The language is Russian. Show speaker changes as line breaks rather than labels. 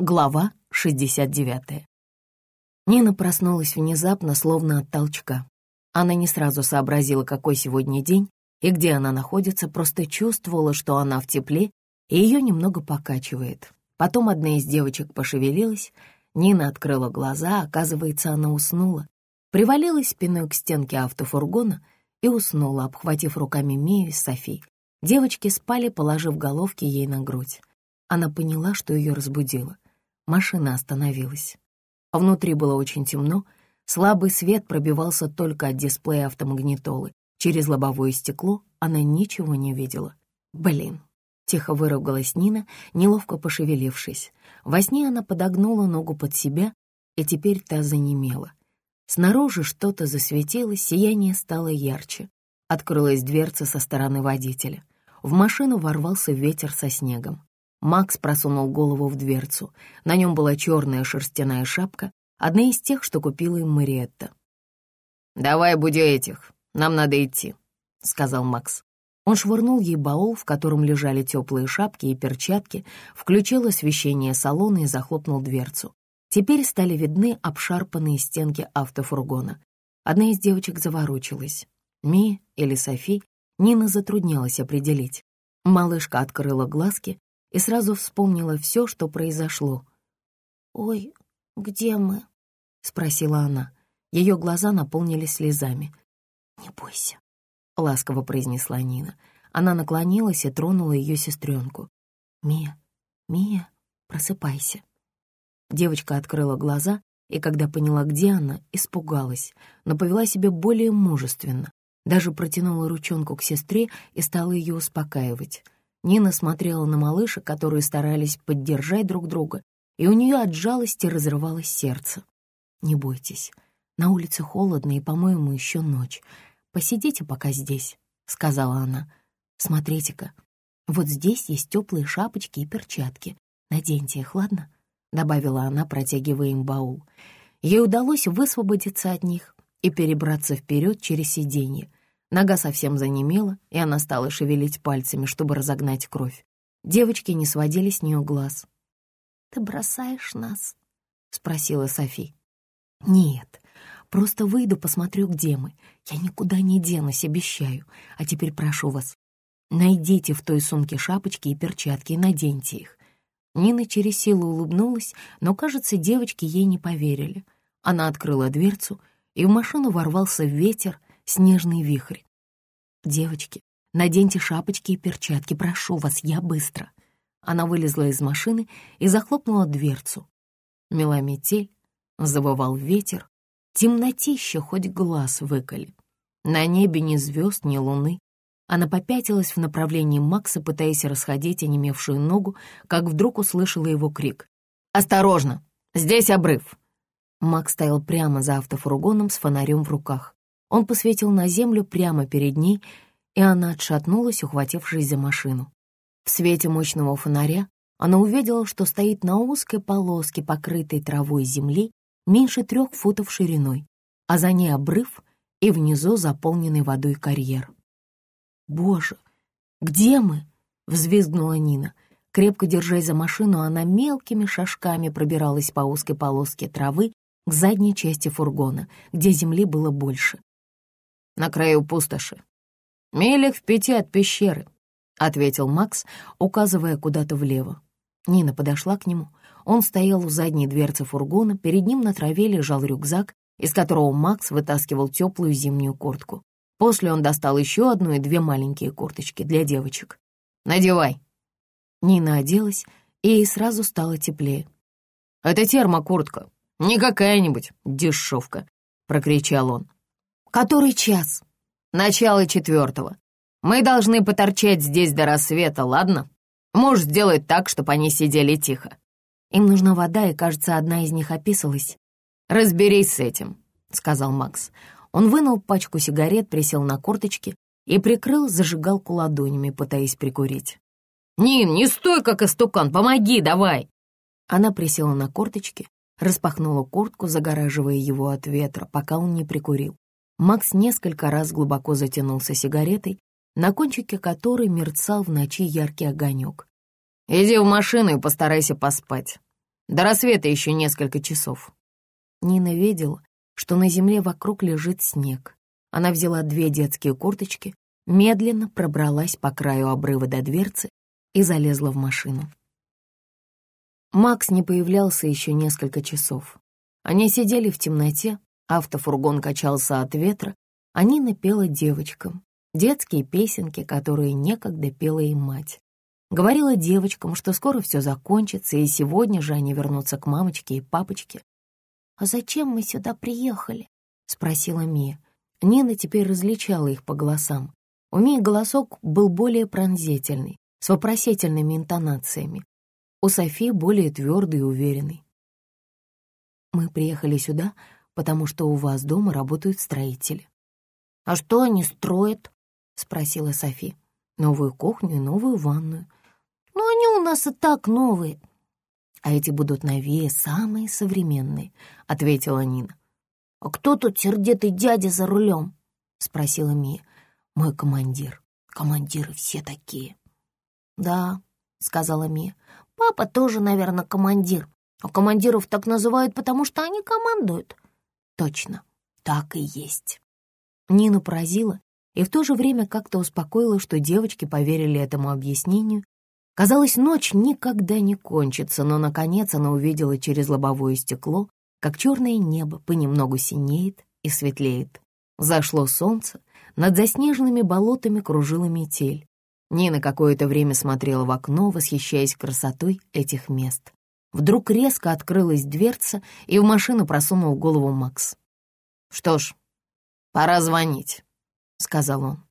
Глава 69. Нина проснулась внезапно, словно от толчка. Она не сразу сообразила, какой сегодня день и где она находится, просто чувствовала, что она в тепле, и ее немного покачивает. Потом одна из девочек пошевелилась, Нина открыла глаза, оказывается, она уснула, привалилась спиной к стенке автофургона и уснула, обхватив руками Мию и Софи. Девочки спали, положив головки ей на грудь. Она поняла, что ее разбудило — Машина остановилась. Внутри было очень темно, слабый свет пробивался только от дисплея автомагнитолы. Через лобовое стекло она ничего не видела. «Блин!» — тихо выругалась Нина, неловко пошевелившись. Во сне она подогнула ногу под себя, и теперь та занемела. Снаружи что-то засветилось, сияние стало ярче. Открылась дверца со стороны водителя. В машину ворвался ветер со снегом. Макс просунул голову в дверцу. На нем была черная шерстяная шапка, одна из тех, что купила им Мариетта. «Давай буди этих, нам надо идти», — сказал Макс. Он швырнул ей баул, в котором лежали теплые шапки и перчатки, включил освещение салона и захлопнул дверцу. Теперь стали видны обшарпанные стенки автофургона. Одна из девочек заворочилась. Ми или Софи Нина затруднялась определить. Малышка открыла глазки и сразу вспомнила все, что произошло. «Ой, где мы?» — спросила она. Ее глаза наполнились слезами. «Не бойся», — ласково произнесла Нина. Она наклонилась и тронула ее сестренку. «Мия, Мия, просыпайся». Девочка открыла глаза, и когда поняла, где она, испугалась, но повела себя более мужественно. Даже протянула ручонку к сестре и стала ее успокаивать — Нина смотрела на малышек, которые старались поддержать друг друга, и у нее от жалости разрывалось сердце. «Не бойтесь, на улице холодно и, по-моему, еще ночь. Посидите пока здесь», — сказала она. «Смотрите-ка, вот здесь есть теплые шапочки и перчатки. Наденьте их, ладно?» — добавила она, протягивая им баул. Ей удалось высвободиться от них и перебраться вперед через сиденье. Нога совсем занемела, и она стала шевелить пальцами, чтобы разогнать кровь. Девочки не сводили с нее глаз. «Ты бросаешь нас?» — спросила Софи. «Нет, просто выйду, посмотрю, где мы. Я никуда не денусь, обещаю. А теперь прошу вас, найдите в той сумке шапочки и перчатки и наденьте их». Нина через силу улыбнулась, но, кажется, девочки ей не поверили. Она открыла дверцу, и в машину ворвался ветер, снежный вихрь. «Девочки, наденьте шапочки и перчатки, прошу вас, я быстро». Она вылезла из машины и захлопнула дверцу. Мела метель, завывал ветер, темнотища хоть глаз выколи. На небе ни звезд, ни луны. Она попятилась в направлении Макса, пытаясь расходить онемевшую ногу, как вдруг услышала его крик. «Осторожно! Здесь обрыв!» Макс стоял прямо за автофургоном с фонарем в руках. Он посветил на землю прямо перед ней, и она отшатнулась, ухватившись за машину. В свете мощного фонаря она увидела, что стоит на узкой полоске, покрытой травой земли, меньше трех футов шириной, а за ней обрыв и внизу заполненный водой карьер. «Боже, где мы?» — взвизгнула Нина. Крепко держась за машину, она мелкими шажками пробиралась по узкой полоске травы к задней части фургона, где земли было больше на краю пустоши. Милях в пяти от пещеры», — ответил Макс, указывая куда-то влево. Нина подошла к нему. Он стоял у задней дверцы фургона, перед ним на траве лежал рюкзак, из которого Макс вытаскивал теплую зимнюю куртку. После он достал еще одну и две маленькие курточки для девочек. «Надевай». Нина оделась, и ей сразу стало теплее. «Это термокуртка, не какая-нибудь дешевка», — прокричал он. «Который час?» «Начало четвертого. Мы должны поторчать здесь до рассвета, ладно? Муж сделает так, чтобы они сидели тихо. Им нужна вода, и, кажется, одна из них описалась. «Разберись с этим», — сказал Макс. Он вынул пачку сигарет, присел на корточки и прикрыл зажигалку ладонями, пытаясь прикурить. «Нин, не стой, как истукан, помоги, давай!» Она присела на корточки, распахнула куртку, загораживая его от ветра, пока он не прикурил. Макс несколько раз глубоко затянулся сигаретой, на кончике которой мерцал в ночи яркий огонек. «Иди в машину и постарайся поспать. До рассвета еще несколько часов». Нина видела, что на земле вокруг лежит снег. Она взяла две детские курточки, медленно пробралась по краю обрыва до дверцы и залезла в машину. Макс не появлялся еще несколько часов. Они сидели в темноте, автофургон качался от ветра, а Нина пела девочкам, детские песенки, которые некогда пела им мать. Говорила девочкам, что скоро все закончится, и сегодня же они вернутся к мамочке и папочке. «А зачем мы сюда приехали?» — спросила Мия. Нина теперь различала их по голосам. У Мии голосок был более пронзительный, с вопросительными интонациями. У Софии более твердый и уверенный. «Мы приехали сюда, потому что у вас дома работают строители». «А что они строят?» — спросила Софи. «Новую кухню и новую ванную. Ну, они у нас и так новые. А эти будут новее, самые современные, — ответила Нина. А кто тут сердитый дядя за рулем? — спросила Мия. Мой командир. Командиры все такие. Да, — сказала Мия. Папа тоже, наверное, командир. А командиров так называют, потому что они командуют. Точно, так и есть. Нину поразила и в то же время как-то успокоила, что девочки поверили этому объяснению Казалось, ночь никогда не кончится, но, наконец, она увидела через лобовое стекло, как черное небо понемногу синеет и светлеет. Зашло солнце, над заснеженными болотами кружила метель. Нина какое-то время смотрела в окно, восхищаясь красотой этих мест. Вдруг резко открылась дверца, и в машину просунул голову Макс. «Что ж, пора звонить», — сказал он.